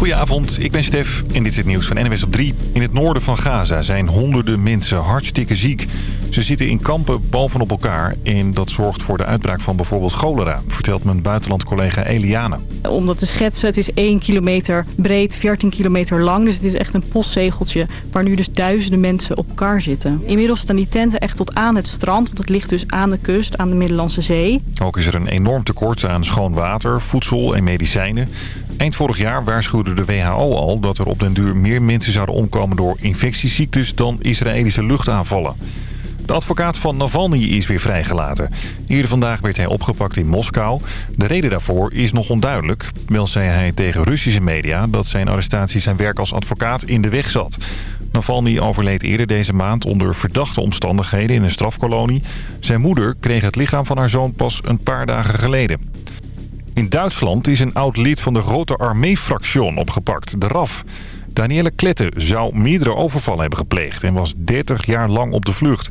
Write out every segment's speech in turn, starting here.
Goedenavond, ik ben Stef en dit is het nieuws van NWS op 3. In het noorden van Gaza zijn honderden mensen hartstikke ziek. Ze zitten in kampen bovenop elkaar en dat zorgt voor de uitbraak van bijvoorbeeld cholera... vertelt mijn buitenlandcollega Eliane. Om dat te schetsen, het is 1 kilometer breed, 14 kilometer lang. Dus het is echt een postzegeltje waar nu dus duizenden mensen op elkaar zitten. Inmiddels staan die tenten echt tot aan het strand, want het ligt dus aan de kust, aan de Middellandse Zee. Ook is er een enorm tekort aan schoon water, voedsel en medicijnen. Eind vorig jaar waarschuwde de WHO al dat er op den duur meer mensen zouden omkomen door infectieziektes dan Israëlische luchtaanvallen. De advocaat van Navalny is weer vrijgelaten. Eerder vandaag werd hij opgepakt in Moskou. De reden daarvoor is nog onduidelijk. Wel zei hij tegen Russische media dat zijn arrestatie zijn werk als advocaat in de weg zat. Navalny overleed eerder deze maand onder verdachte omstandigheden in een strafkolonie. Zijn moeder kreeg het lichaam van haar zoon pas een paar dagen geleden. In Duitsland is een oud lid van de grote armee-fractie opgepakt, de RAF. Danielle Klette zou meerdere overvallen hebben gepleegd en was 30 jaar lang op de vlucht.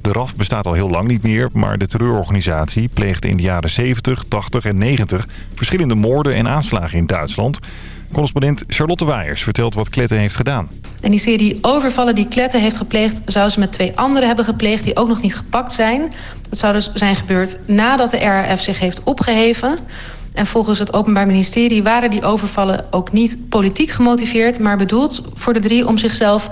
De RAF bestaat al heel lang niet meer, maar de terreurorganisatie pleegde in de jaren 70, 80 en 90 verschillende moorden en aanslagen in Duitsland. Correspondent Charlotte Waaiers vertelt wat Klette heeft gedaan. En die serie overvallen die Klette heeft gepleegd... zou ze met twee anderen hebben gepleegd die ook nog niet gepakt zijn. Dat zou dus zijn gebeurd nadat de RAF zich heeft opgeheven... En volgens het Openbaar Ministerie waren die overvallen ook niet politiek gemotiveerd... maar bedoeld voor de drie om zichzelf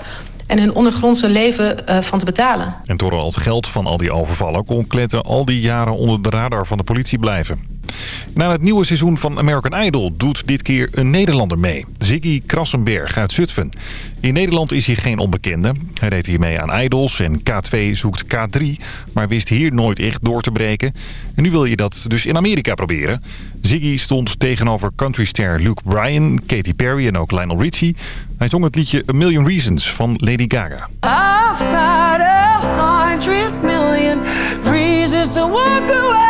en hun ondergrondse leven uh, van te betalen. En door al het geld van al die overvallen kon Kletten al die jaren onder de radar van de politie blijven. Na het nieuwe seizoen van American Idol doet dit keer een Nederlander mee. Ziggy Krassenberg uit Zutphen. In Nederland is hij geen onbekende. Hij deed hiermee aan Idols en K2 zoekt K3. Maar wist hier nooit echt door te breken. En nu wil je dat dus in Amerika proberen. Ziggy stond tegenover countryster Luke Bryan, Katy Perry en ook Lionel Richie. Hij zong het liedje A Million Reasons van Lady Gaga. I've got a hundred million reasons to walk away.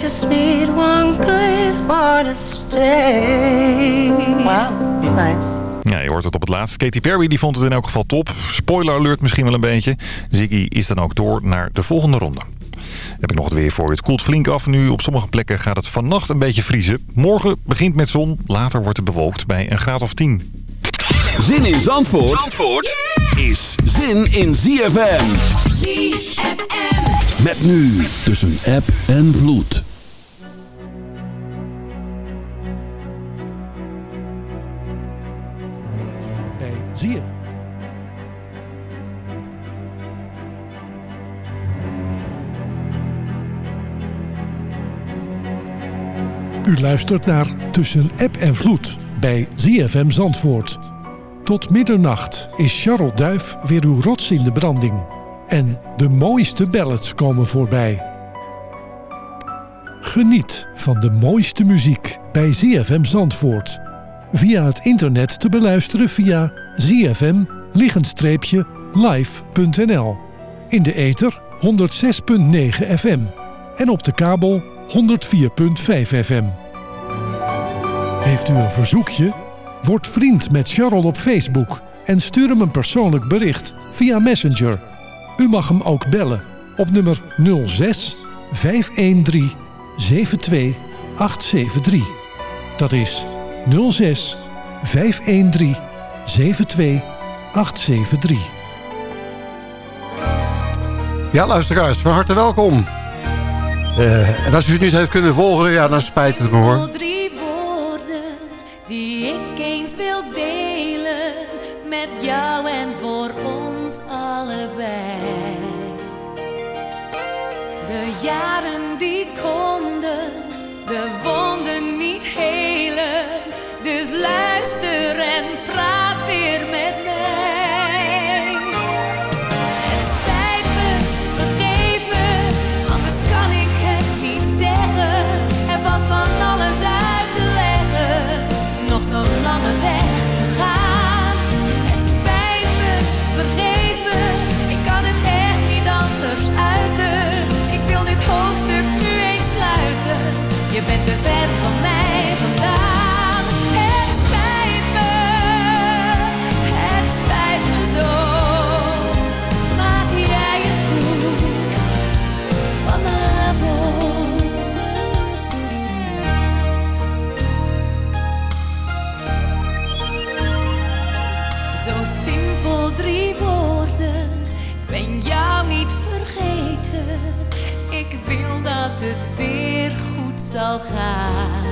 Just need one good one to stay. Wow, that's nice. Ja, je hoort het op het laatst. Katy Perry die vond het in elk geval top. Spoiler alert misschien wel een beetje. Ziggy is dan ook door naar de volgende ronde. Heb ik nog het weer voor je. Het koelt flink af nu. Op sommige plekken gaat het vannacht een beetje vriezen. Morgen begint met zon. Later wordt het bewolkt bij een graad of 10. Zin in Zandvoort, Zandvoort is zin in ZFM. ZFM. Met nu tussen app en vloed. Bij zie je. U luistert naar Tussen App en Vloed bij ZFM Zandvoort. Tot middernacht is Charles Duif weer uw rots in de branding. En de mooiste ballads komen voorbij. Geniet van de mooiste muziek bij ZFM Zandvoort. Via het internet te beluisteren via zfm-live.nl. In de ether 106.9 FM. En op de kabel 104.5 FM. Heeft u een verzoekje? Word vriend met Charles op Facebook en stuur hem een persoonlijk bericht via Messenger. U mag hem ook bellen op nummer 06 513 72 873. Dat is 06 513 72 873. Ja, luisteraars, van harte welkom. Uh, en als u het niet heeft kunnen volgen, ja, dan spijt het me hoor. Wonden niet helen, dus luister en praat weer met mij. zal gaan.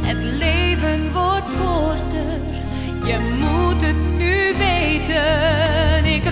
Het leven wordt korter, je moet het nu weten. Ik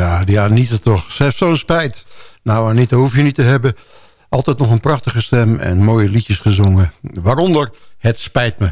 Ja, die Anita toch. Ze heeft zo'n spijt. Nou Anita, hoef je niet te hebben. Altijd nog een prachtige stem en mooie liedjes gezongen. Waaronder Het Spijt Me.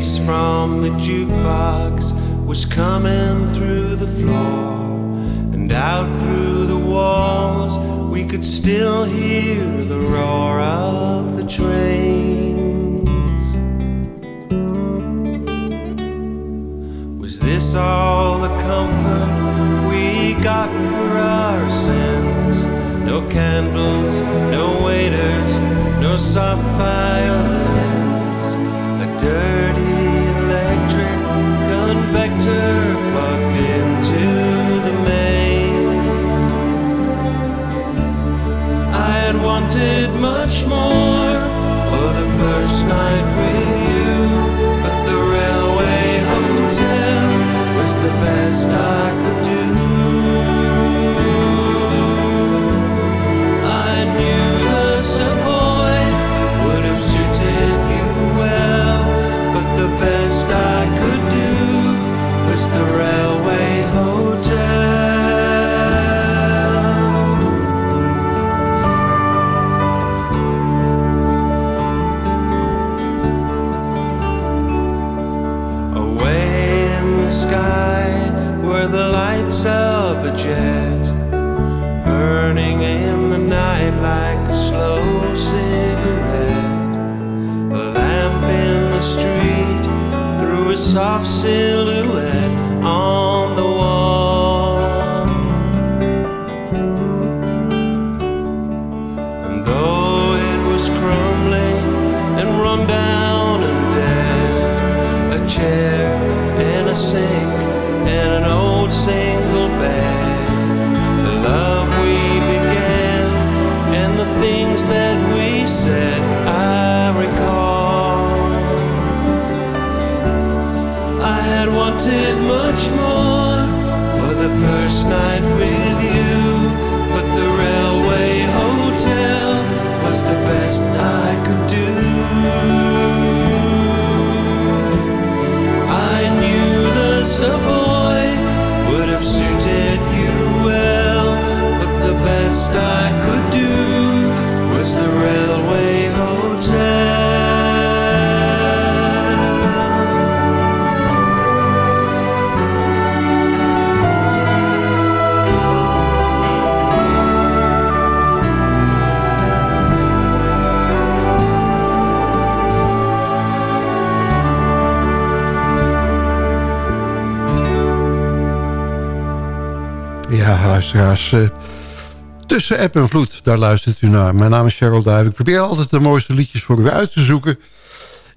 bass from the jukebox was coming through the floor and out through the walls. We could still hear the roar of the trains. Was this all the comfort we got for our sins? No candles, no waiters, no soft violins, a dirty vector plugged into the mains. I had wanted much more for the first night with you, but the railway hotel was the best I luisteraars. Eh, tussen app en vloed, daar luistert u naar. Mijn naam is Cheryl Duiv. Ik probeer altijd de mooiste liedjes voor u uit te zoeken.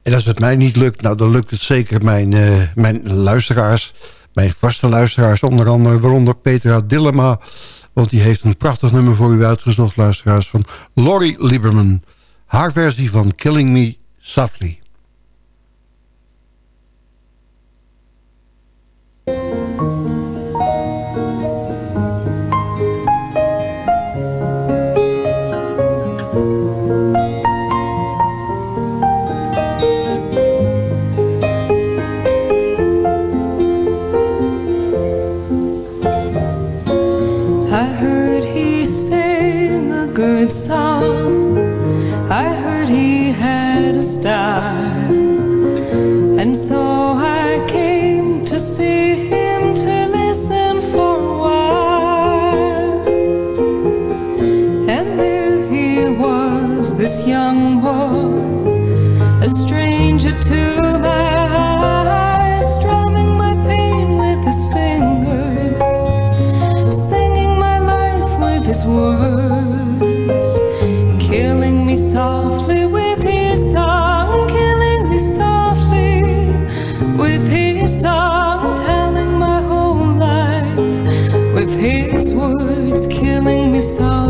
En als het mij niet lukt, nou, dan lukt het zeker mijn, eh, mijn luisteraars. Mijn vaste luisteraars, onder andere, waaronder Petra Dillema. Want die heeft een prachtig nummer voor u uitgezocht, luisteraars, van Lori Lieberman. Haar versie van Killing Me Softly. saw saw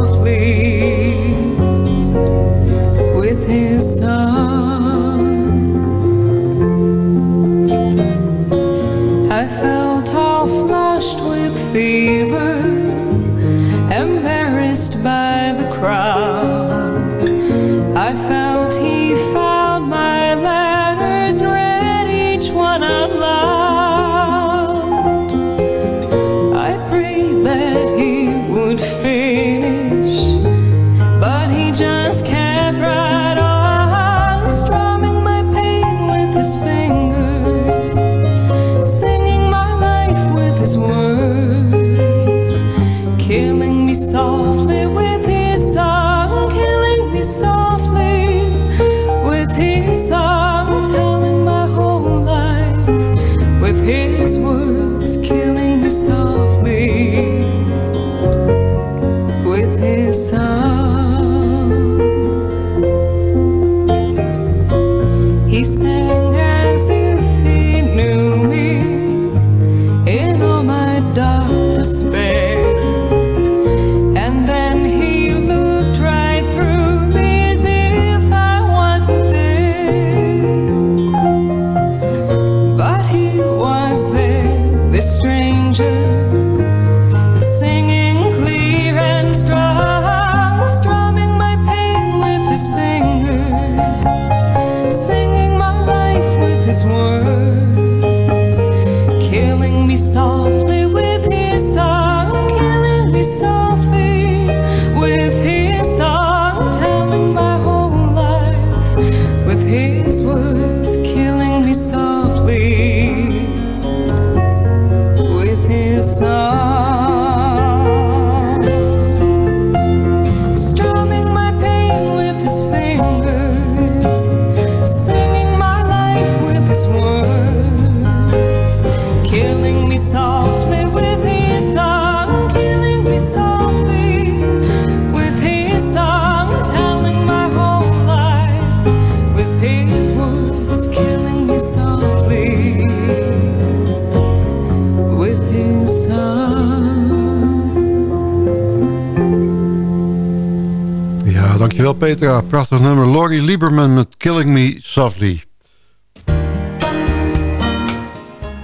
Wil Petra, prachtig nummer. Lori Lieberman met Killing Me Softly.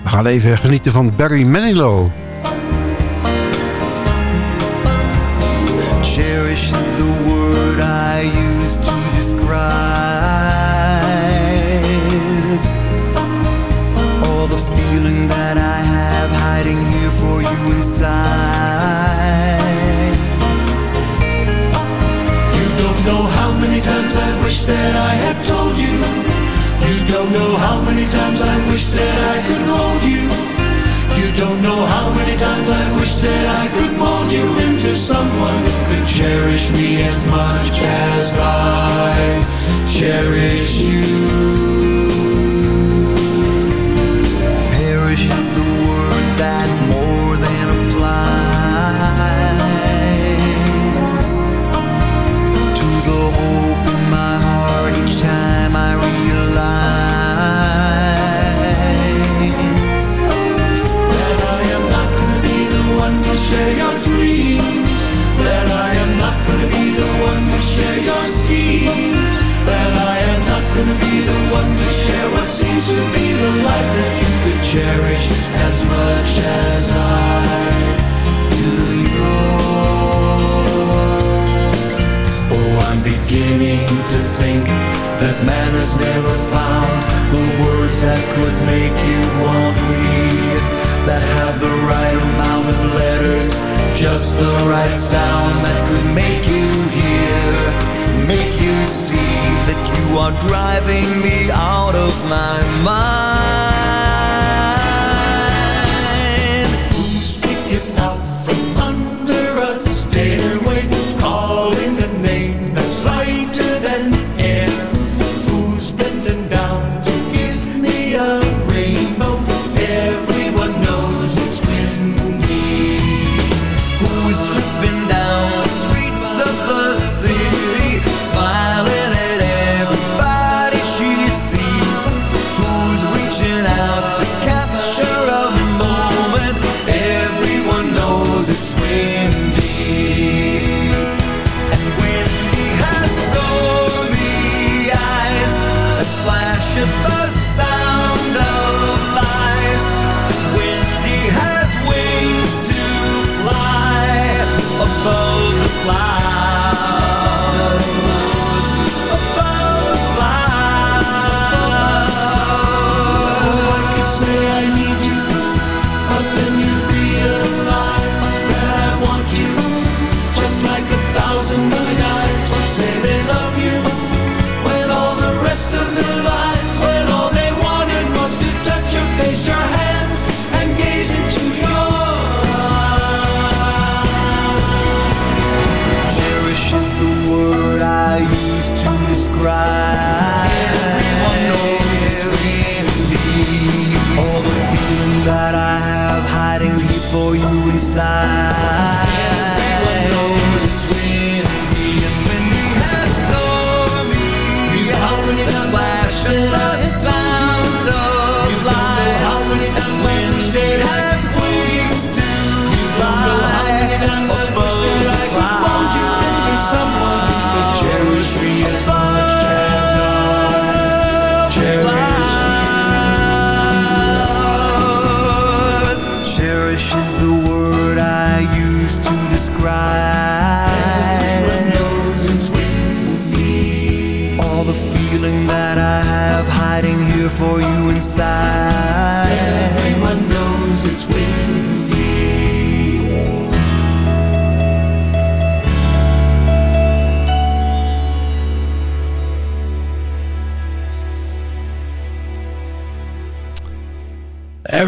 We gaan even genieten van Barry Manilow. Cherish the times I wish that I could hold you. You don't know how many times I wish that I could mold you into someone who could cherish me as much as I cherish you. to be the life that you could cherish as much as I do yours. Oh, I'm beginning to think that man never found the words that could make you want me, that have the right amount of letters, just the right sound that could make you hear are driving me out of my mind.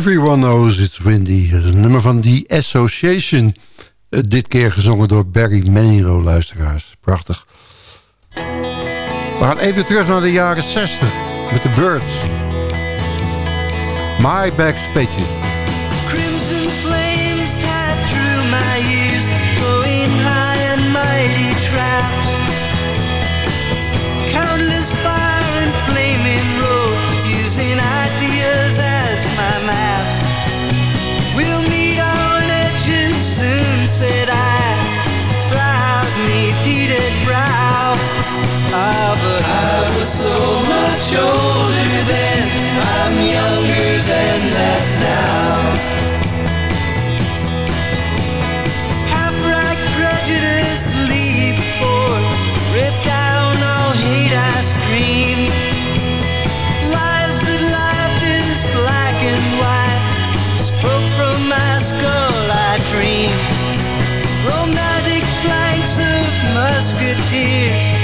Everyone Knows It's Windy. Het nummer van die Association. Eh, dit keer gezongen door Barry Manilow, luisteraars. Prachtig. We gaan even terug naar de jaren 60 met de Birds. My Back's Pages. much older then, I'm younger than that now. Half right prejudice leap for, rip down all hate I scream. Lies that life is black and white, spoke from my skull I dream. Romantic flanks of musketeers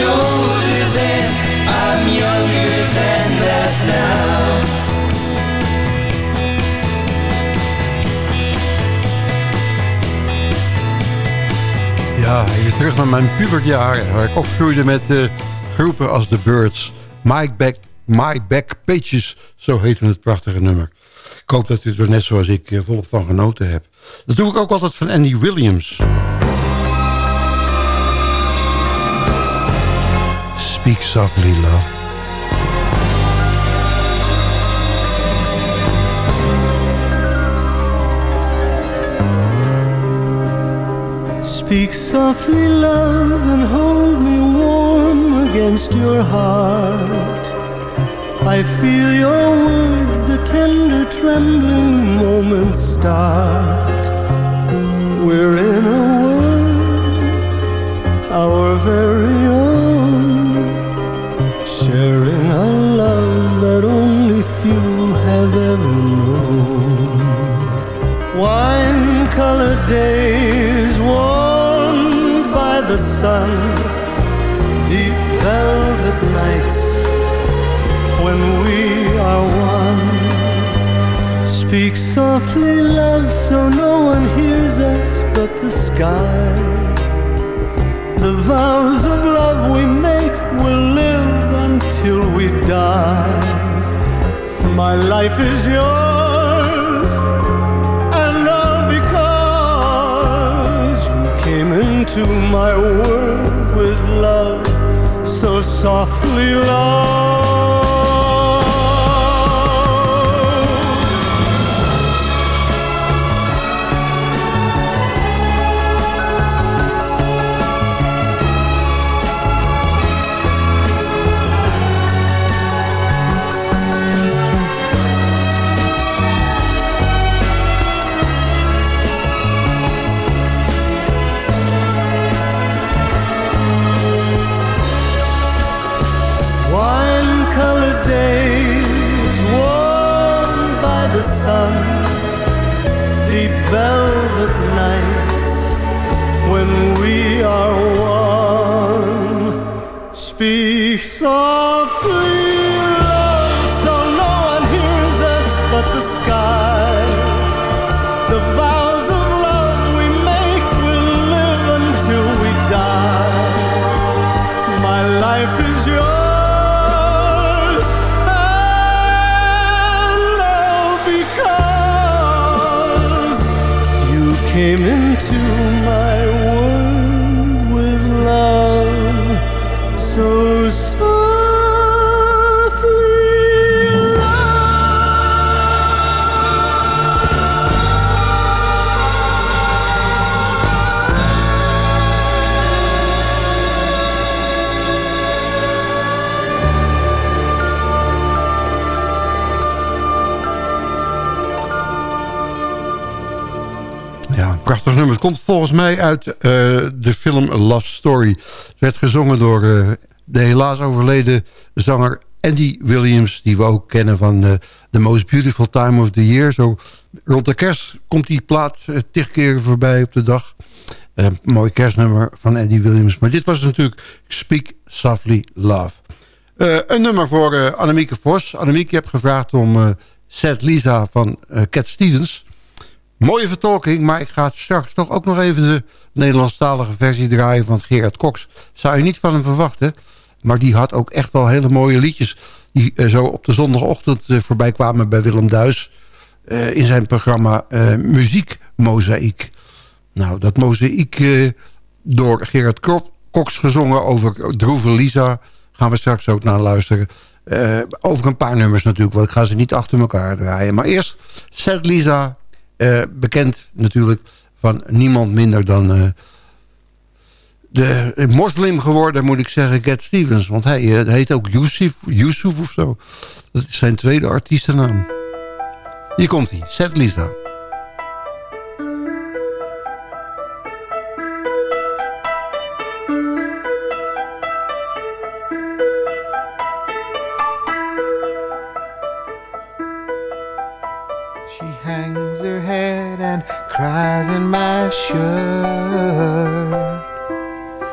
older I'm younger than now. Ja, even terug naar mijn puberjaren. Waar ik opgroeide met eh, groepen als The Birds. My Back, My Back Pages, zo heette het prachtige nummer. Ik hoop dat u er net zoals ik eh, volop van genoten hebt. Dat doe ik ook altijd van Andy Williams. Speak softly, love. Speak softly, love, and hold me warm against your heart. I feel your words, the tender trembling moments start. We're in a world, our very own, have ever known. Wine colored days warmed by the sun, deep velvet nights when we are one. Speak softly, love, so no one hears us but the sky. The vows of love we make will live until we die. My life is yours, and all because you came into my world with love so softly, love. Mij uit eh, de film Love Story. Het werd gezongen door eh, de helaas overleden zanger Andy Williams... die we ook kennen van uh, The Most Beautiful Time of the Year. Zo rond de kerst komt die plaat tig keer voorbij op de dag. mooi kerstnummer van Andy Williams. Maar dit was natuurlijk Speak Softly Love. een nummer voor Annemieke Vos. Annemieke, je hebt gevraagd om Set Lisa van Cat Stevens... Mooie vertolking, maar ik ga straks toch ook nog even de Nederlandstalige versie draaien van Gerard Cox. Zou je niet van hem verwachten, maar die had ook echt wel hele mooie liedjes... die uh, zo op de zondagochtend uh, voorbij kwamen bij Willem Duis... Uh, in zijn programma Muziek Mozaïek. Nou, dat mozaïek door Gerard Cox gezongen over Droeve Lisa... gaan we straks ook naar luisteren. over een paar nummers natuurlijk, want ik ga ze niet achter elkaar draaien. Maar eerst Zet Lisa uh, bekend natuurlijk van niemand minder dan... Uh, de moslim geworden, moet ik zeggen, Cat Stevens. Want hij uh, heet ook Yusuf, Yusuf of zo. Dat is zijn tweede artiestennaam. Hier komt hij, Zet Lisa. Cries in my shirt.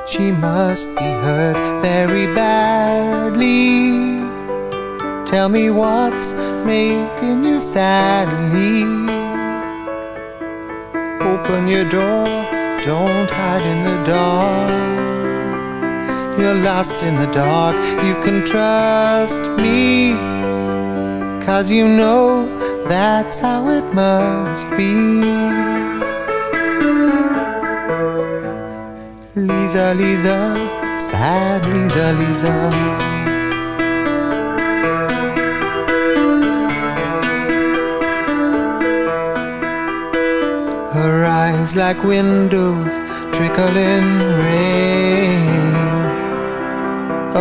She must be hurt very badly. Tell me what's making you sadly. Open your door, don't hide in the dark. You're lost in the dark, you can trust me. Cause you know that's how it must be. Lisa, Lisa, sad Lisa, Lisa. Her eyes like windows trickling rain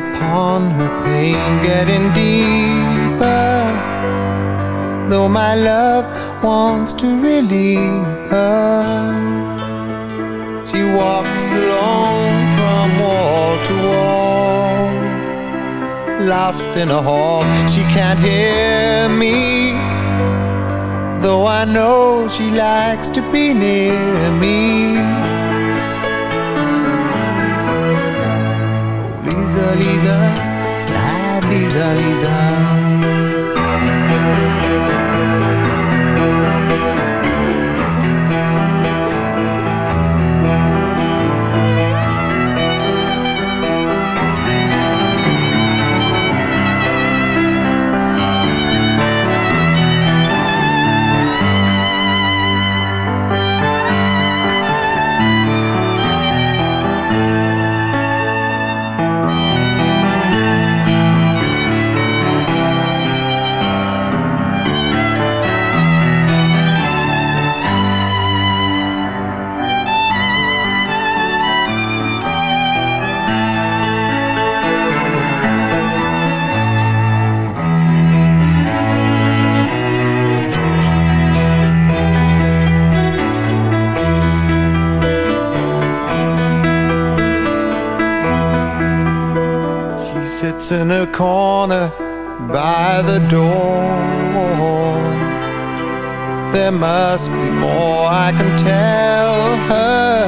upon her pain, getting deeper though my love wants to relieve her. She walks alone from wall to wall, lost in a hall. She can't hear me, though I know she likes to be near me. Oh, Lisa, Lisa, sad Lisa, Lisa. In a corner by the door. There must be more I can tell her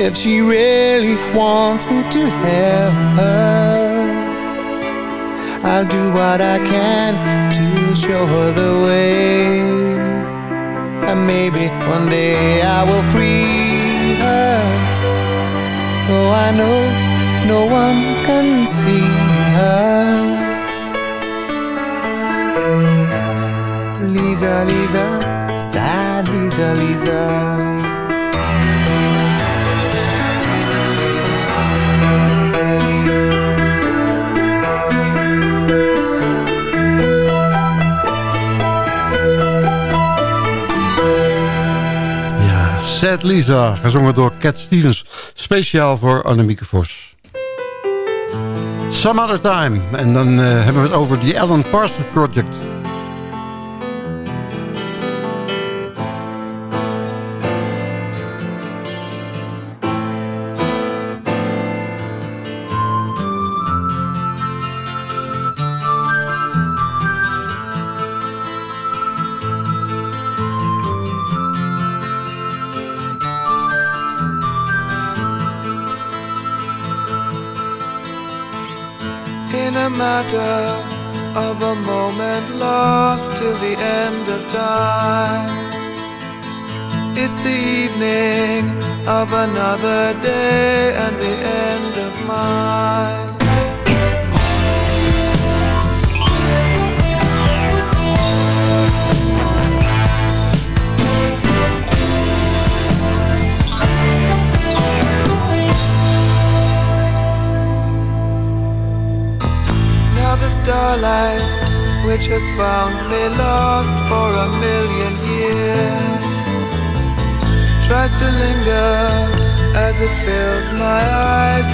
if she really wants me to help her. I'll do what I can to show her the way. And maybe one day I will free her. Though I know no one can see her. Lisa, Lisa, sad Lisa, Lisa. Sad Lisa, gezongen door Cat Stevens. Speciaal voor Annemieke Vos. Some Other Time. En dan uh, hebben we het over The Alan Parsons Project. The evening of another day and the end of mine. The starlight, which has found me lost for a million years, tries to linger as it fills my eyes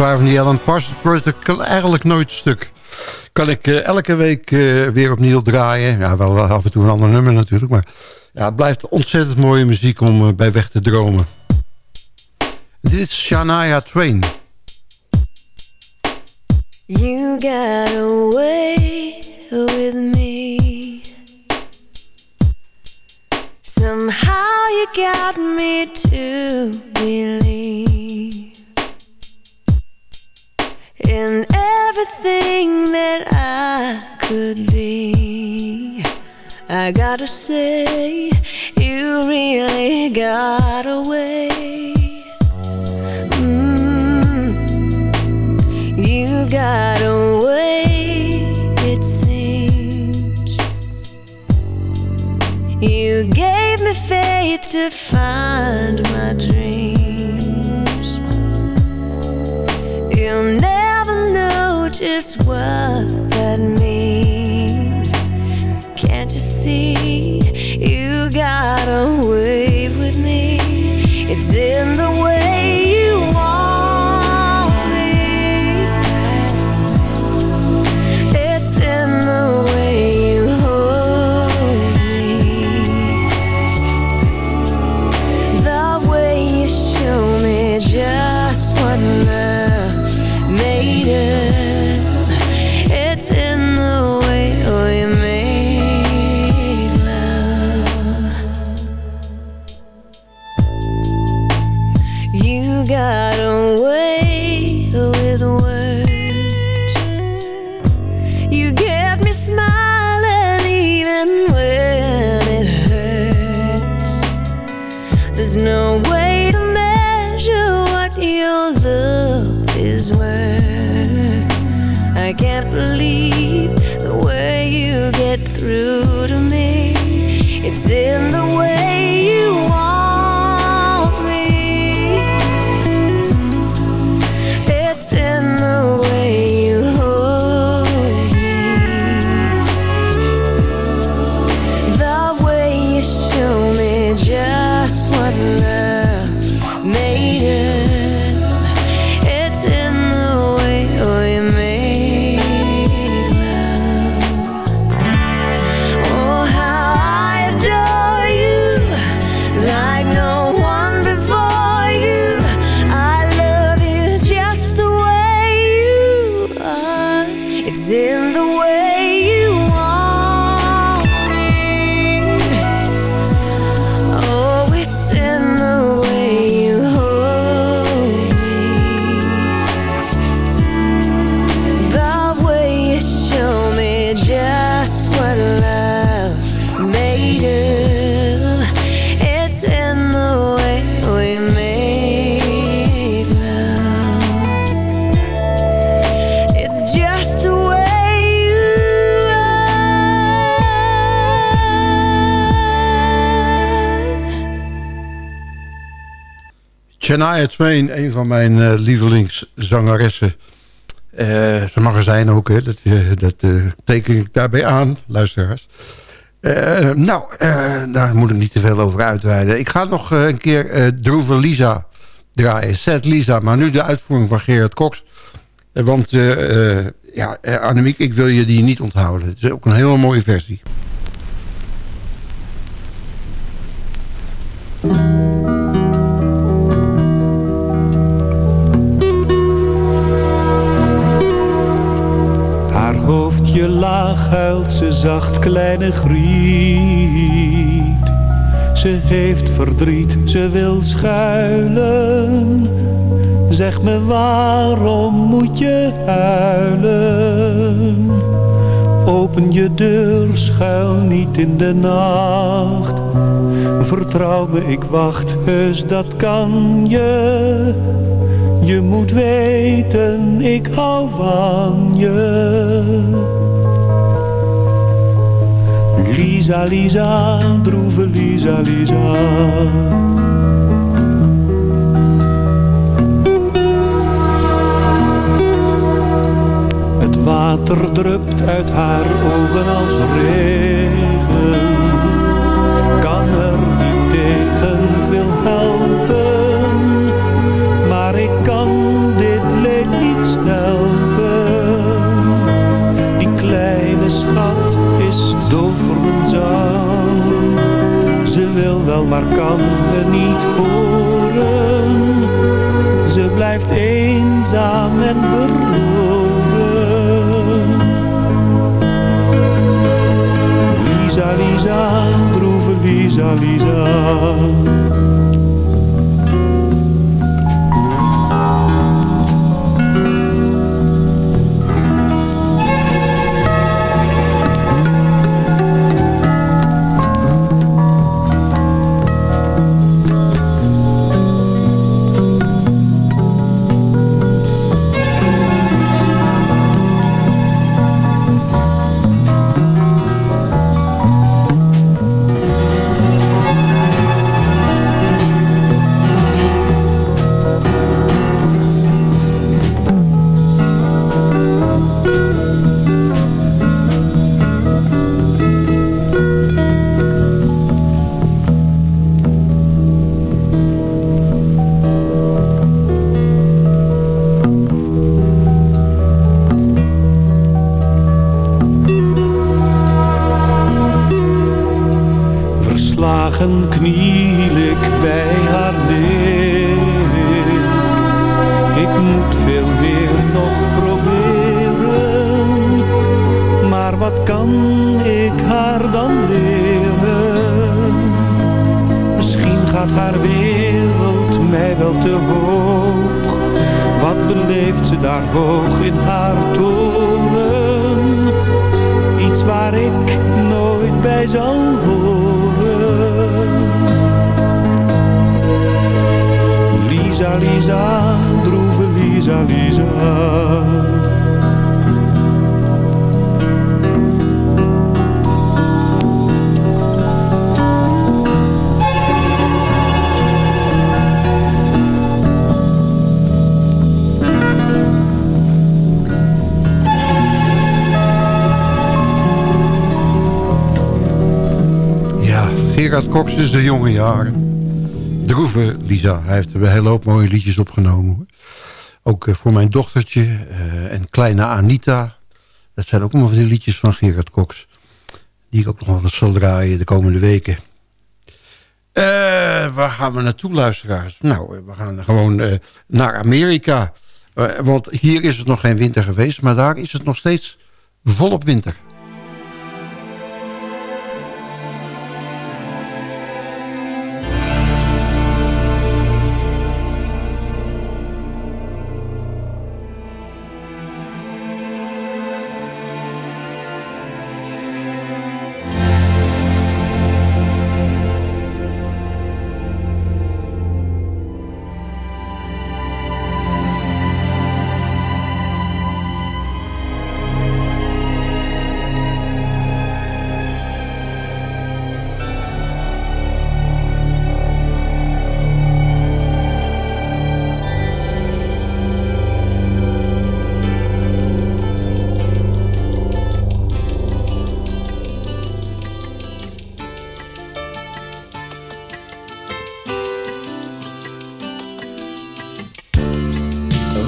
repertoire van die Alan Parsons Project kan eigenlijk nooit stuk. Kan ik eh, elke week eh, weer opnieuw draaien. Ja, wel af en toe een ander nummer natuurlijk. Maar ja, het blijft ontzettend mooie muziek om eh, bij weg te dromen. Dit is Shania Twain. You got away with me. Somehow you got me to believe in everything that I could be. I gotta say, you really got away. Mm. You got away, it seems. You gave me faith to find my dreams. You'll never just what that means. Can't you see? You got away Shania Twain, een van mijn eh, lievelingszangeressen. Er zijn ook, dat, eh, dat teken ik daarbij aan, luisteraars. Nou, daar moet ik niet te veel over uitweiden. Ik ga nog een keer Droeve Lisa draaien. Zet Lisa, maar nu de uitvoering van Gerard Cox. Want, ja, Annemiek, ik wil je die niet onthouden. Het is ook een hele mooie versie. Hoofdje laag huilt ze zacht kleine griet. Ze heeft verdriet, ze wil schuilen. Zeg me waarom moet je huilen? Open je deur, schuil niet in de nacht. Vertrouw me, ik wacht, heus dat kan je. Je moet weten, ik hou van je. Lisa, Lisa, droeve Lisa, Lisa. Het water drupt uit haar ogen als regen. Daar hoog in haar toren? Iets waar ik nooit bij zal horen. Lisa, Lisa, droeve Lisa, Lisa. Gerard Cox is de jonge jaren. Droeve Lisa. Hij heeft een hele hoop mooie liedjes opgenomen. Ook eh, voor mijn dochtertje eh, en kleine Anita. Dat zijn ook allemaal van die liedjes van Gerard Cox. Die ik ook nog wel zal draaien de komende weken. Eh, waar gaan we naartoe, luisteraars? Nou, we gaan gewoon naar Amerika. Want hier is het nog geen winter geweest, maar daar is het nog steeds volop winter.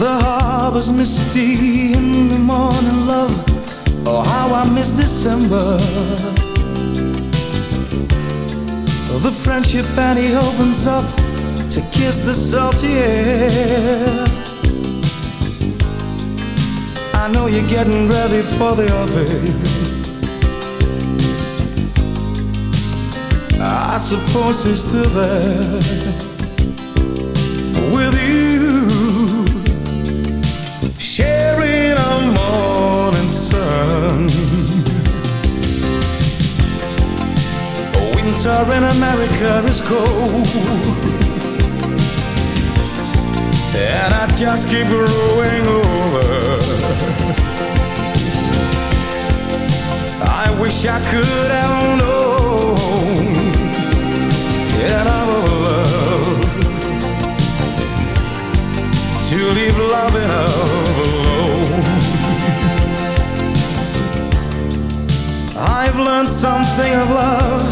The harbor's misty in the morning, love. Oh, how I miss December. The friendship he opens up to kiss the salty air. I know you're getting ready for the office. I suppose he's still there Winter in America is cold, and I just keep growing older. I wish I could have known that I love to leave loving alone. I've learned something of love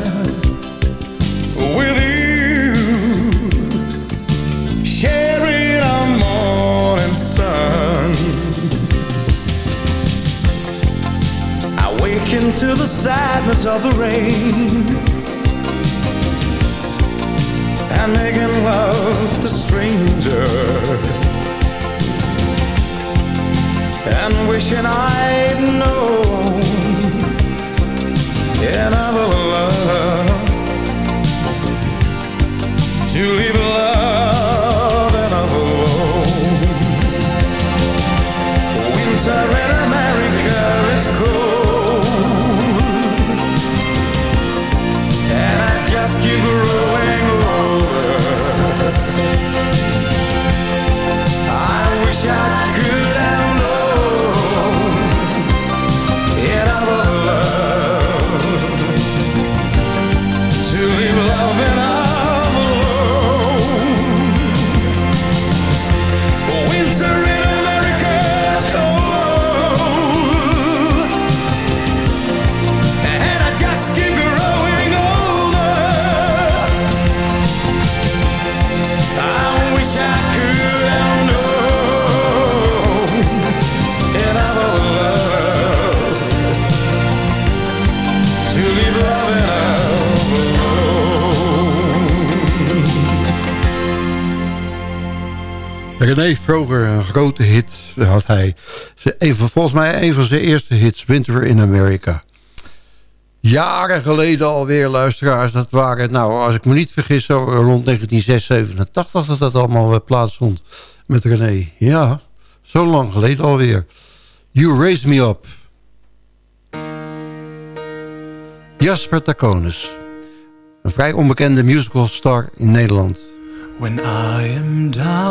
sun. I wake into the sadness of the rain. And making love to strangers. And wishing I'd known another love. To leave René Vroger, een grote hit had hij. Even, volgens mij een van zijn eerste hits, Winter in America. Jaren geleden alweer, luisteraars. Dat waren, nou, als ik me niet vergis, zo rond 1987 dat dat allemaal uh, plaatsvond met René. Ja, zo lang geleden alweer. You Raised Me Up. Jasper Taconis. Een vrij onbekende musicalstar in Nederland. When I am down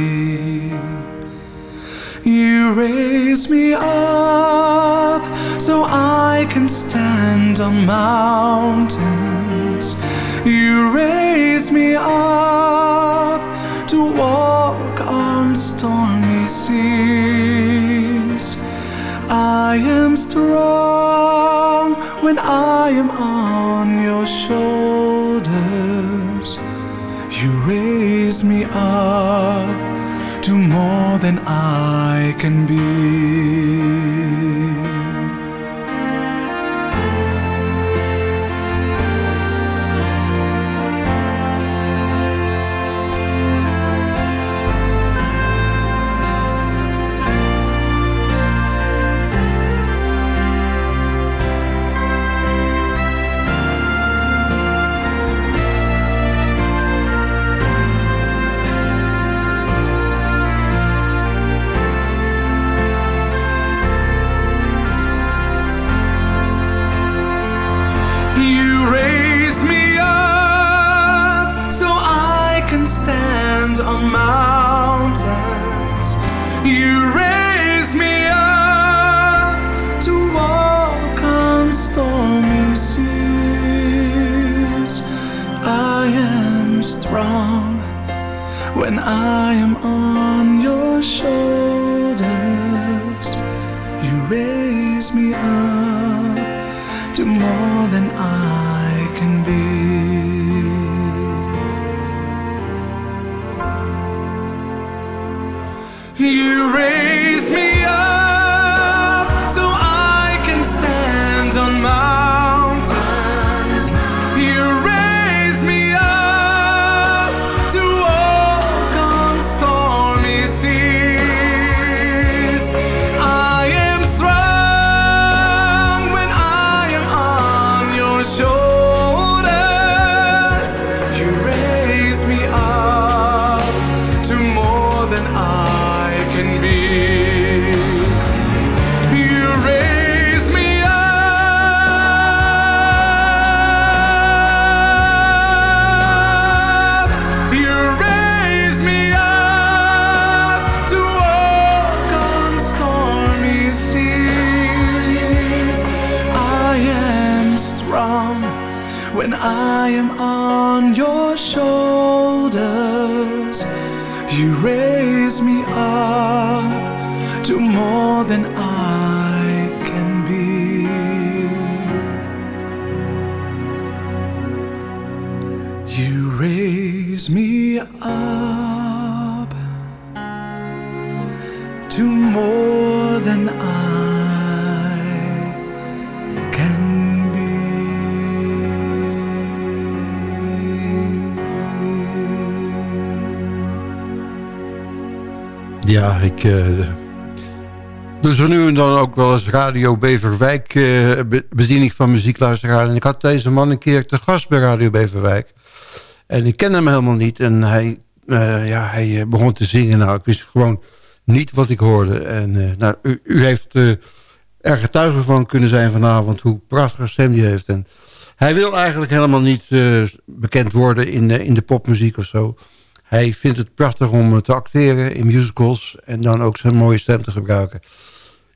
Raise me up so I can stand on mountains. You raise me up to walk on stormy seas. I am strong when I am on your shoulders. You raise me up more than I can be. When I am on your shoulders. You raise me up to more than I Ja, ik eh zo nu en dan ook wel eens Radio Beverwijk be- bediening van muziekluisteraar. En ik had deze man een keer te gast bij Radio Beverwijk. En ik ken hem helemaal niet. En hij, eh, ja, hij begon te zingen. Nou, ik wist gewoon niet wat ik hoorde. En nou, u, heeft er getuige van kunnen zijn vanavond hoe prachtige stem die heeft. En hij wil eigenlijk helemaal niet bekend worden in, in de popmuziek of zo. Hij vindt het prachtig om te acteren in musicals en dan ook zijn mooie stem te gebruiken.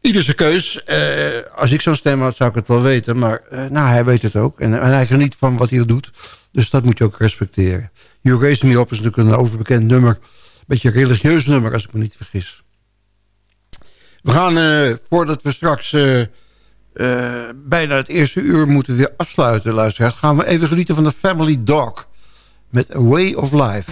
Ieder zijn keus. Eh, als ik zo'n stem had, zou ik het wel weten. Maar eh, nou, hij weet het ook. En, hij geniet van wat hij doet. Dus dat moet je ook respecteren. You Raise Me Up is natuurlijk een overbekend nummer. Beetje een religieus nummer, als ik me niet vergis. We gaan, eh, voordat we straks bijna het eerste uur moeten weer afsluiten, luisteraars... gaan we even genieten van de Family Dog met A Way of Life.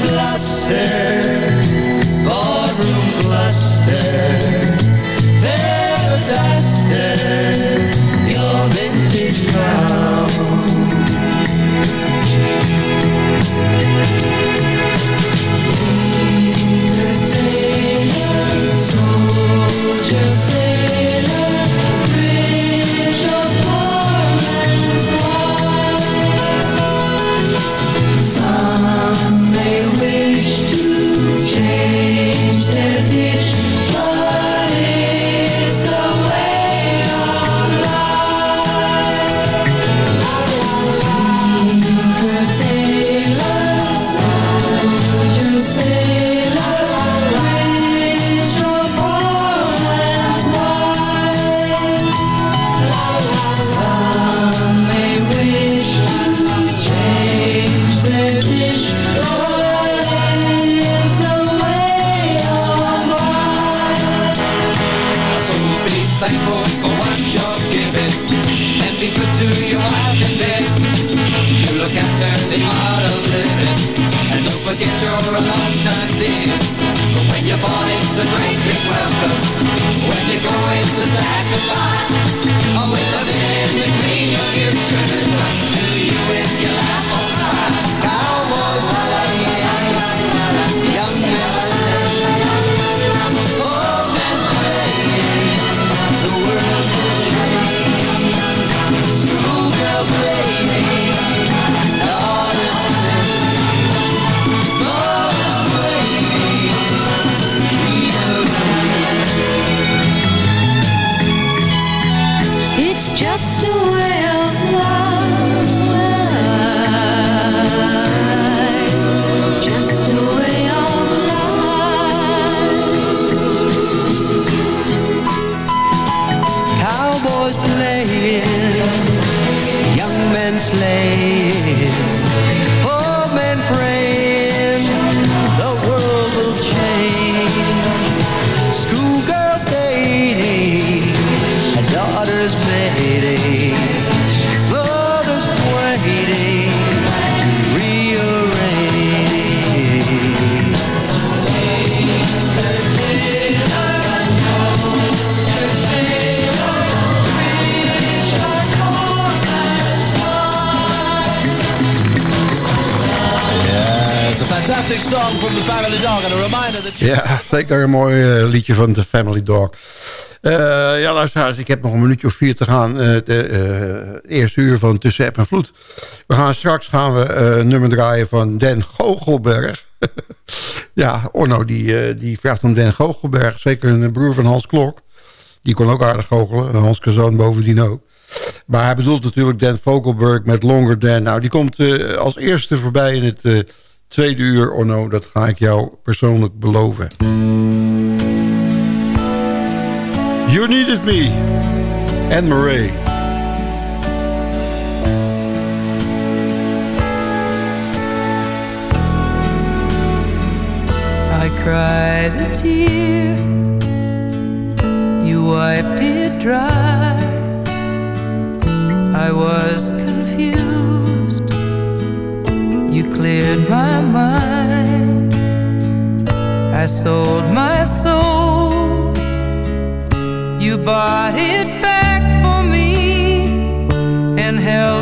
Bluster, Cowboys playing, young men slaying, fantastic song from the Family Dog and a reminder that Ja, zeker een mooi eh, liedje van The Family Dog. Eh, ja, luisteraars, ik heb nog een minuutje of vier te gaan. Het eh, eerste uur van Tussen App en Vloed. We gaan straks gaan we een nummer draaien van Den Goochelberg. ja, Orno die, die vraagt om Den Goochelberg. Zeker een broer van Hans Klok. Die kon ook aardig goochelen. En Hans Kazan bovendien ook. Maar hij bedoelt natuurlijk Dan Vogelberg met Longer Dan. Nou, die komt als eerste voorbij in het tweede uur, Orno. Dat ga ik jou persoonlijk beloven. You Needed Me. Anne Murray. I cried a tear, you wiped it dry. I was cleared my mind. I sold my soul, you bought it back for me and held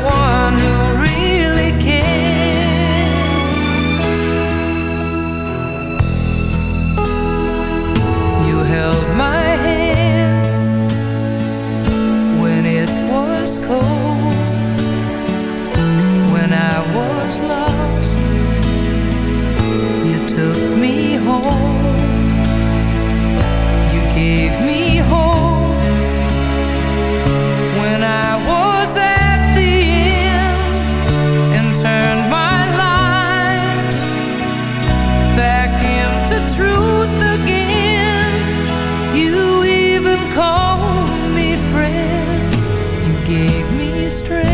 strength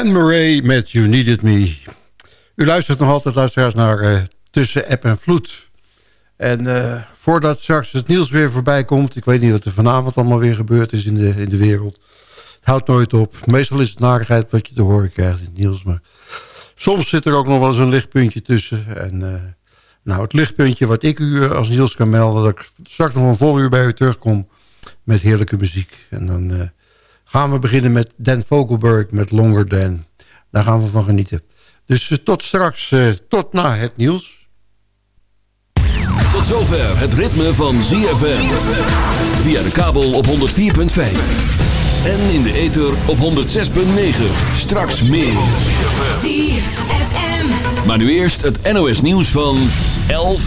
Anne Murray met You Needed Me. U luistert nog altijd, luisteraars, naar eh, Tussen App en Vloed. En eh, voordat straks het nieuws weer voorbij komt... ik weet niet wat er vanavond allemaal weer gebeurd is in de, in de wereld. Het houdt nooit op. Meestal is het narigheid wat je te horen krijgt in het nieuws. Maar soms zit er ook nog wel eens een lichtpuntje tussen. En eh, nou, het lichtpuntje wat ik u als nieuws kan melden... dat ik straks nog een vol uur bij u terugkom met heerlijke muziek. En dan gaan we beginnen met Dan Vogelberg met Longer Than. Daar gaan we van genieten. Dus eh, tot straks, eh, tot na het nieuws. Tot zover het ritme van ZFM. Via de kabel op 104.5. En in de ether op 106.9. Straks meer. Maar nu eerst het NOS nieuws van 11